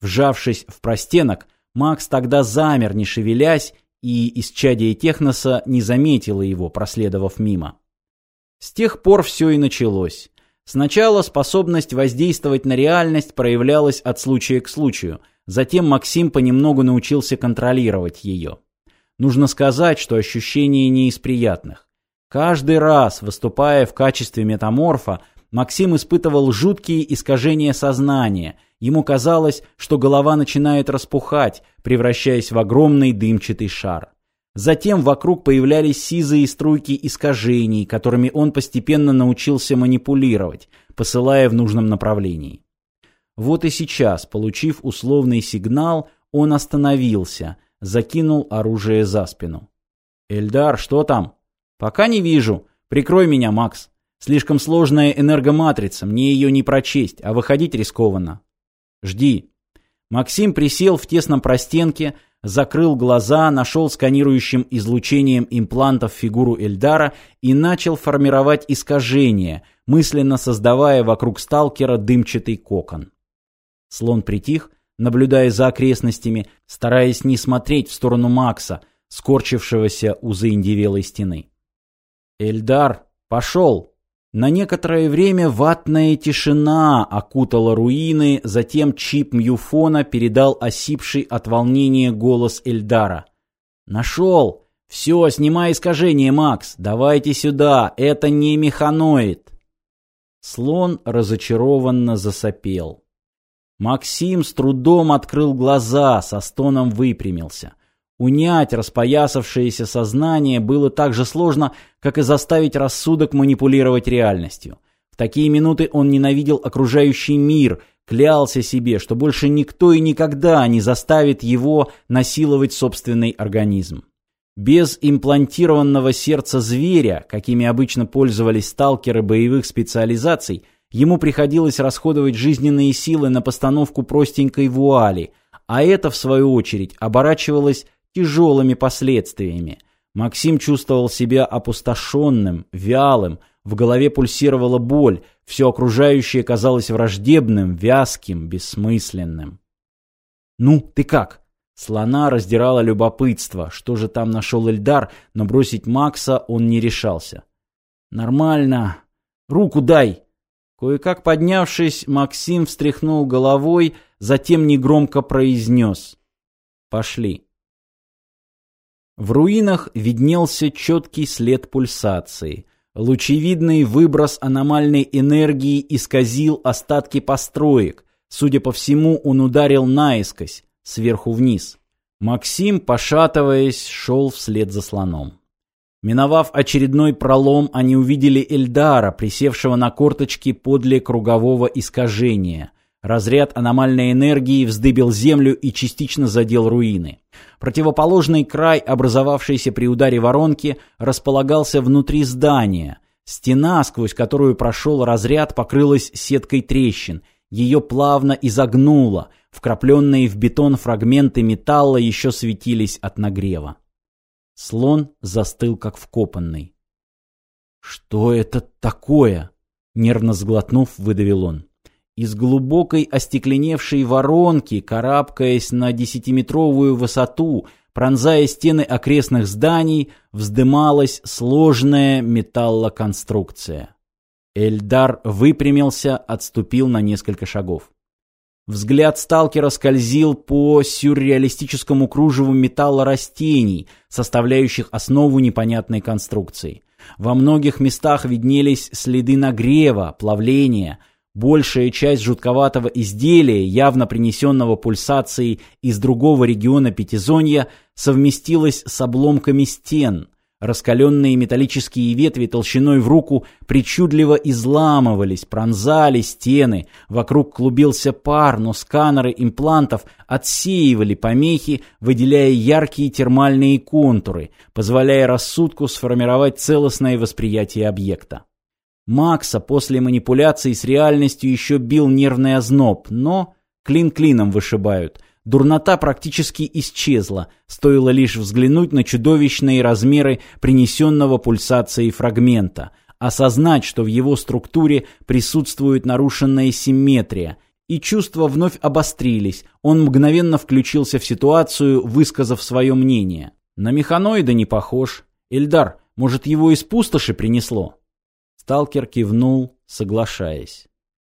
Вжавшись в простенок, Макс тогда замер, не шевелясь, и исчадие техноса не заметило его, проследовав мимо. С тех пор все и началось. Сначала способность воздействовать на реальность проявлялась от случая к случаю, затем Максим понемногу научился контролировать ее. Нужно сказать, что ощущение не из приятных. Каждый раз, выступая в качестве метаморфа, Максим испытывал жуткие искажения сознания. Ему казалось, что голова начинает распухать, превращаясь в огромный дымчатый шар. Затем вокруг появлялись сизые струйки искажений, которыми он постепенно научился манипулировать, посылая в нужном направлении. Вот и сейчас, получив условный сигнал, он остановился, закинул оружие за спину. «Эльдар, что там?» «Пока не вижу. Прикрой меня, Макс. Слишком сложная энергоматрица, мне ее не прочесть, а выходить рискованно». «Жди». Максим присел в тесном простенке, закрыл глаза, нашел сканирующим излучением имплантов фигуру Эльдара и начал формировать искажения, мысленно создавая вокруг сталкера дымчатый кокон. Слон притих, наблюдая за окрестностями, стараясь не смотреть в сторону Макса, скорчившегося у заиндевелой стены. «Эльдар, пошел!» На некоторое время ватная тишина окутала руины, затем чип Мьюфона передал осипший от волнения голос Эльдара. «Нашел! Все, снимай искажение, Макс! Давайте сюда! Это не механоид!» Слон разочарованно засопел. Максим с трудом открыл глаза, со стоном выпрямился. Унять распоясавшееся сознание было так же сложно, как и заставить рассудок манипулировать реальностью. В такие минуты он ненавидел окружающий мир, клялся себе, что больше никто и никогда не заставит его насиловать собственный организм. Без имплантированного сердца зверя, какими обычно пользовались сталкеры боевых специализаций, ему приходилось расходовать жизненные силы на постановку простенькой вуали, а это, в свою очередь, оборачивалось тяжелыми последствиями. Максим чувствовал себя опустошенным, вялым, в голове пульсировала боль, все окружающее казалось враждебным, вязким, бессмысленным. «Ну, ты как?» Слона раздирало любопытство, что же там нашел Эльдар, но бросить Макса он не решался. «Нормально. Руку дай!» Кое-как поднявшись, Максим встряхнул головой, затем негромко произнес. «Пошли». В руинах виднелся четкий след пульсации. Лучевидный выброс аномальной энергии исказил остатки построек. Судя по всему, он ударил наискось, сверху вниз. Максим, пошатываясь, шел вслед за слоном. Миновав очередной пролом, они увидели Эльдара, присевшего на корточки подле кругового искажения. Разряд аномальной энергии вздыбил землю и частично задел руины. Противоположный край, образовавшийся при ударе воронки, располагался внутри здания. Стена, сквозь которую прошел разряд, покрылась сеткой трещин. Ее плавно изогнуло. Вкрапленные в бетон фрагменты металла еще светились от нагрева. Слон застыл, как вкопанный. «Что это такое?» Нервно сглотнув, выдавил он. Из глубокой остекленевшей воронки, карабкаясь на десятиметровую высоту, пронзая стены окрестных зданий, вздымалась сложная металлоконструкция. Эльдар выпрямился, отступил на несколько шагов. Взгляд сталкера скользил по сюрреалистическому кружеву металла растений, составляющих основу непонятной конструкции. Во многих местах виднелись следы нагрева, плавления, Большая часть жутковатого изделия, явно принесенного пульсацией из другого региона Пятизонья, совместилась с обломками стен. Раскаленные металлические ветви толщиной в руку причудливо изламывались, пронзали стены. Вокруг клубился пар, но сканеры имплантов отсеивали помехи, выделяя яркие термальные контуры, позволяя рассудку сформировать целостное восприятие объекта. Макса после манипуляций с реальностью еще бил нервный озноб, но клин клином вышибают. Дурнота практически исчезла, стоило лишь взглянуть на чудовищные размеры принесенного пульсацией фрагмента, осознать, что в его структуре присутствует нарушенная симметрия, и чувства вновь обострились. Он мгновенно включился в ситуацию, высказав свое мнение. На механоида не похож. Эльдар, может, его из пустоши принесло? Сталкер кивнул, соглашаясь.